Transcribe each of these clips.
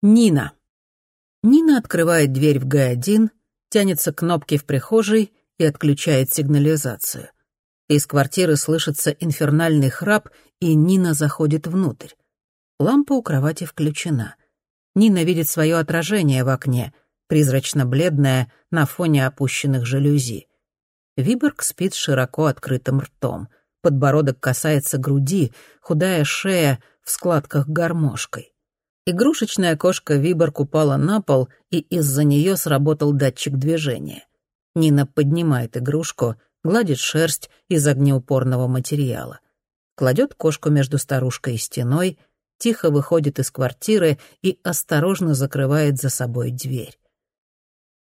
Нина. Нина открывает дверь в Г1, тянется к кнопке в прихожей и отключает сигнализацию. Из квартиры слышится инфернальный храп, и Нина заходит внутрь. Лампа у кровати включена. Нина видит свое отражение в окне, призрачно-бледное на фоне опущенных жалюзи. Виборг спит широко открытым ртом. Подбородок касается груди, худая шея в складках гармошкой. Игрушечная кошка Виборг упала на пол, и из-за нее сработал датчик движения. Нина поднимает игрушку, гладит шерсть из огнеупорного материала. Кладет кошку между старушкой и стеной, тихо выходит из квартиры и осторожно закрывает за собой дверь.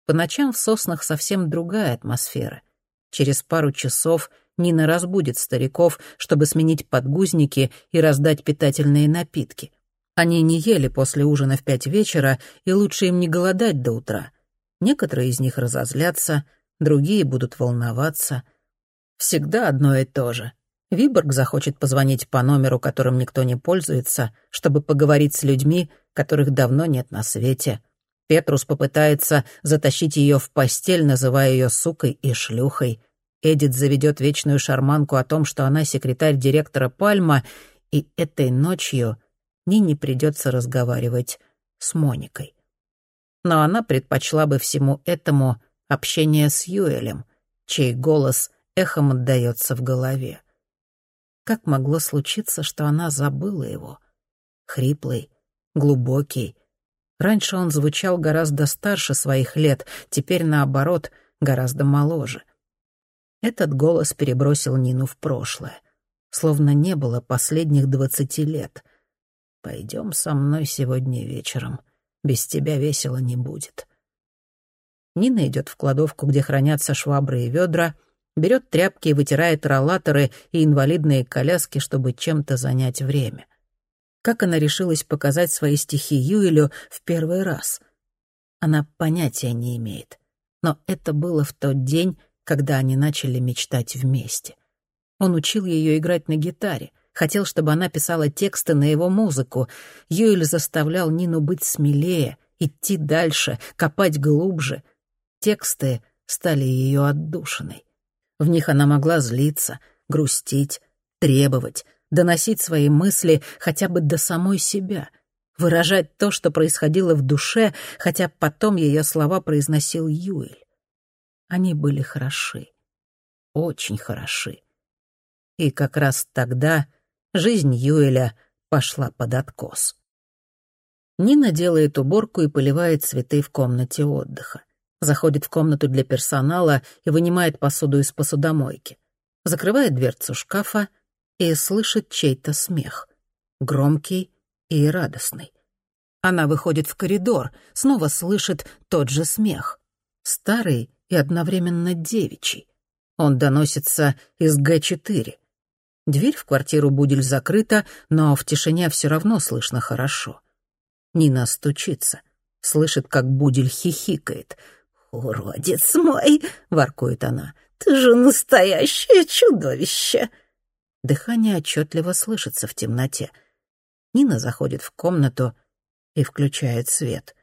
По ночам в соснах совсем другая атмосфера. Через пару часов Нина разбудит стариков, чтобы сменить подгузники и раздать питательные напитки. Они не ели после ужина в пять вечера, и лучше им не голодать до утра. Некоторые из них разозлятся, другие будут волноваться. Всегда одно и то же. Виборг захочет позвонить по номеру, которым никто не пользуется, чтобы поговорить с людьми, которых давно нет на свете. Петрус попытается затащить ее в постель, называя ее сукой и шлюхой. Эдит заведет вечную шарманку о том, что она секретарь директора Пальма, и этой ночью Нине придется разговаривать с Моникой. Но она предпочла бы всему этому общение с Юэлем, чей голос эхом отдается в голове. Как могло случиться, что она забыла его? Хриплый, глубокий. Раньше он звучал гораздо старше своих лет, теперь, наоборот, гораздо моложе. Этот голос перебросил Нину в прошлое. Словно не было последних двадцати лет — Пойдем со мной сегодня вечером. Без тебя весело не будет. Нина идет в кладовку, где хранятся швабры и ведра, берет тряпки и вытирает роллаторы и инвалидные коляски, чтобы чем-то занять время. Как она решилась показать свои стихи Юэлю в первый раз? Она понятия не имеет. Но это было в тот день, когда они начали мечтать вместе. Он учил ее играть на гитаре, хотел, чтобы она писала тексты на его музыку. Юэль заставлял Нину быть смелее, идти дальше, копать глубже. Тексты стали ее отдушиной. В них она могла злиться, грустить, требовать, доносить свои мысли хотя бы до самой себя, выражать то, что происходило в душе, хотя потом ее слова произносил Юэль. Они были хороши, очень хороши. И как раз тогда жизнь Юэля пошла под откос. Нина делает уборку и поливает цветы в комнате отдыха. Заходит в комнату для персонала и вынимает посуду из посудомойки. Закрывает дверцу шкафа и слышит чей-то смех. Громкий и радостный. Она выходит в коридор, снова слышит тот же смех. Старый и одновременно девичий. Он доносится из Г-4. Дверь в квартиру Будель закрыта, но в тишине все равно слышно хорошо. Нина стучится, слышит, как Будель хихикает. «Уродец мой!» — воркует она. «Ты же настоящее чудовище!» Дыхание отчетливо слышится в темноте. Нина заходит в комнату и включает свет.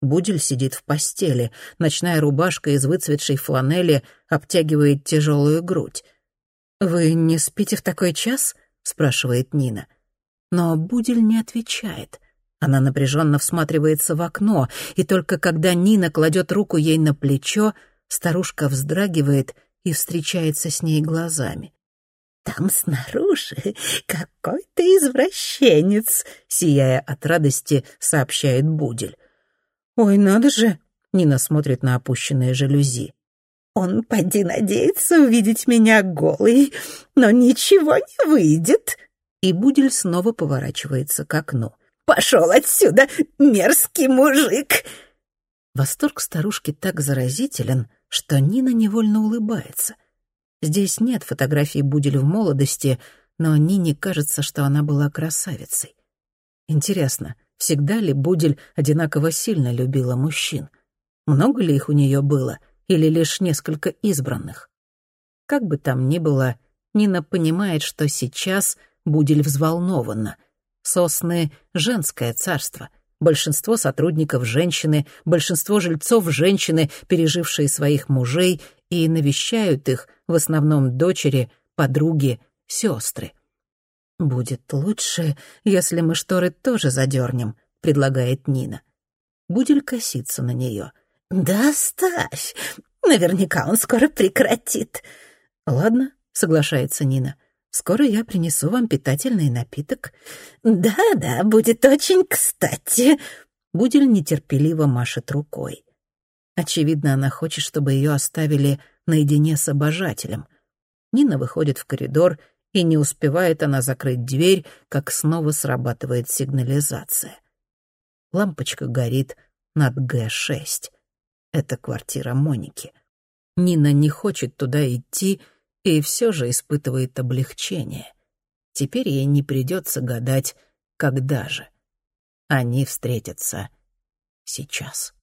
Будель сидит в постели, ночная рубашка из выцветшей фланели обтягивает тяжелую грудь. «Вы не спите в такой час?» — спрашивает Нина. Но Будель не отвечает. Она напряженно всматривается в окно, и только когда Нина кладет руку ей на плечо, старушка вздрагивает и встречается с ней глазами. «Там снаружи какой-то извращенец», — сияя от радости, сообщает Будель. «Ой, надо же!» — Нина смотрит на опущенные жалюзи. Он, поди, надеется увидеть меня голой, но ничего не выйдет. И Будель снова поворачивается к окну. «Пошел отсюда, мерзкий мужик!» Восторг старушки так заразителен, что Нина невольно улыбается. Здесь нет фотографий Будель в молодости, но Нине кажется, что она была красавицей. Интересно, всегда ли Будель одинаково сильно любила мужчин? Много ли их у нее было — или лишь несколько избранных. Как бы там ни было, Нина понимает, что сейчас Будель взволнована. Сосны — женское царство. Большинство сотрудников — женщины, большинство жильцов — женщины, пережившие своих мужей, и навещают их в основном дочери, подруги, сестры. «Будет лучше, если мы шторы тоже задернем», — предлагает Нина. Будель косится на нее. «Да оставь. Наверняка он скоро прекратит». «Ладно», — соглашается Нина. «Скоро я принесу вам питательный напиток». «Да-да, будет очень кстати». Будель нетерпеливо машет рукой. Очевидно, она хочет, чтобы ее оставили наедине с обожателем. Нина выходит в коридор, и не успевает она закрыть дверь, как снова срабатывает сигнализация. Лампочка горит над Г-6. Это квартира Моники. Нина не хочет туда идти и все же испытывает облегчение. Теперь ей не придется гадать, когда же. Они встретятся сейчас.